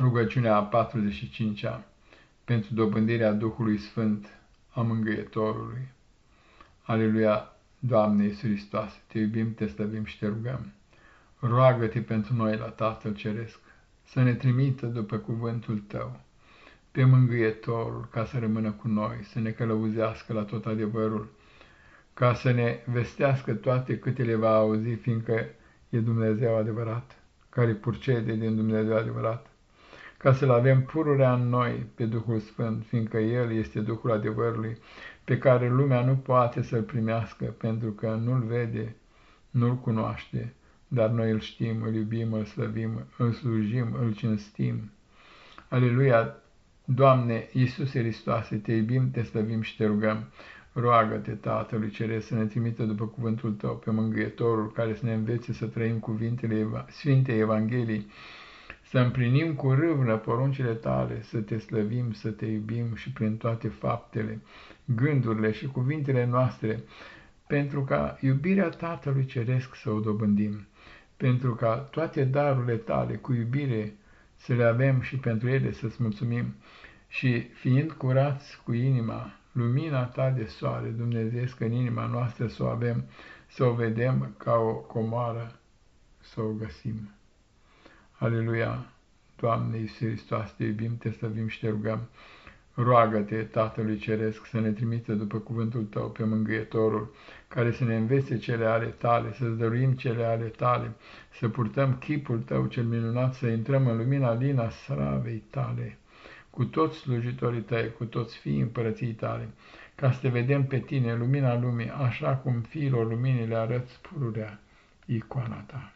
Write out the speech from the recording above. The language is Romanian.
Rugăciunea a 45-a pentru dobândirea Duhului Sfânt a Mângâietorului. Aleluia, Doamne Iisus Hristos, te iubim, te slăvim și te rugăm. Roagă-te pentru noi la Tatăl Ceresc, să ne trimită după cuvântul Tău, pe Mângâietorul, ca să rămână cu noi, să ne călăuzească la tot adevărul, ca să ne vestească toate câte le va auzi, fiindcă e Dumnezeu adevărat, care purcede din Dumnezeu adevărat ca să-L avem pururea în noi pe Duhul Sfânt, fiindcă El este Duhul adevărului, pe care lumea nu poate să-L primească, pentru că nu-L vede, nu-L cunoaște, dar noi îl știm, îl iubim, îl slăvim, îl slujim, îl cinstim. Aleluia! Doamne, Iisuse Hristoase, te iubim, te slăvim și te rugăm. Roagă-te, Tatălui Ceresc, să ne trimită după cuvântul Tău pe Mângâietorul, care să ne învețe să trăim cuvintele Sfintei Evangheliei, să împlinim cu râvnă poruncile tale, să te slăvim, să te iubim și prin toate faptele, gândurile și cuvintele noastre, pentru ca iubirea Tatălui Ceresc să o dobândim, pentru ca toate darurile tale cu iubire să le avem și pentru ele să-ți mulțumim, și fiind curați cu inima, lumina ta de soare, Dumnezeescă în inima noastră să o avem, să o vedem ca o comoară, să o găsim. Aleluia! Doamne Iisus Hristos, te iubim, te slăvim și te rugăm. Roagă-te, Tatălui Ceresc, să ne trimită după cuvântul Tău pe Mângâietorul, care să ne învețe cele ale Tale, să-ți dăruim cele ale Tale, să purtăm chipul Tău cel minunat, să intrăm în lumina lina slavei Tale, cu toți slujitorii Tăi, cu toți fiii împărății Tale, ca să te vedem pe Tine, lumina lumii, așa cum fiilor luminii le arăți pururea icoana Ta.